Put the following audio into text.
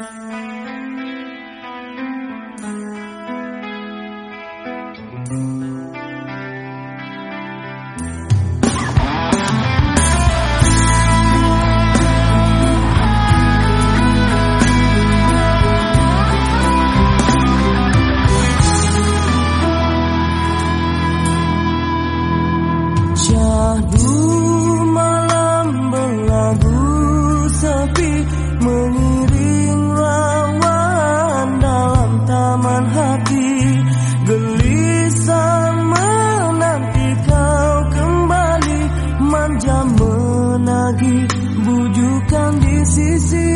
Thank you. gelisah menanti kau kembali. Manja menagih bujukan di sisi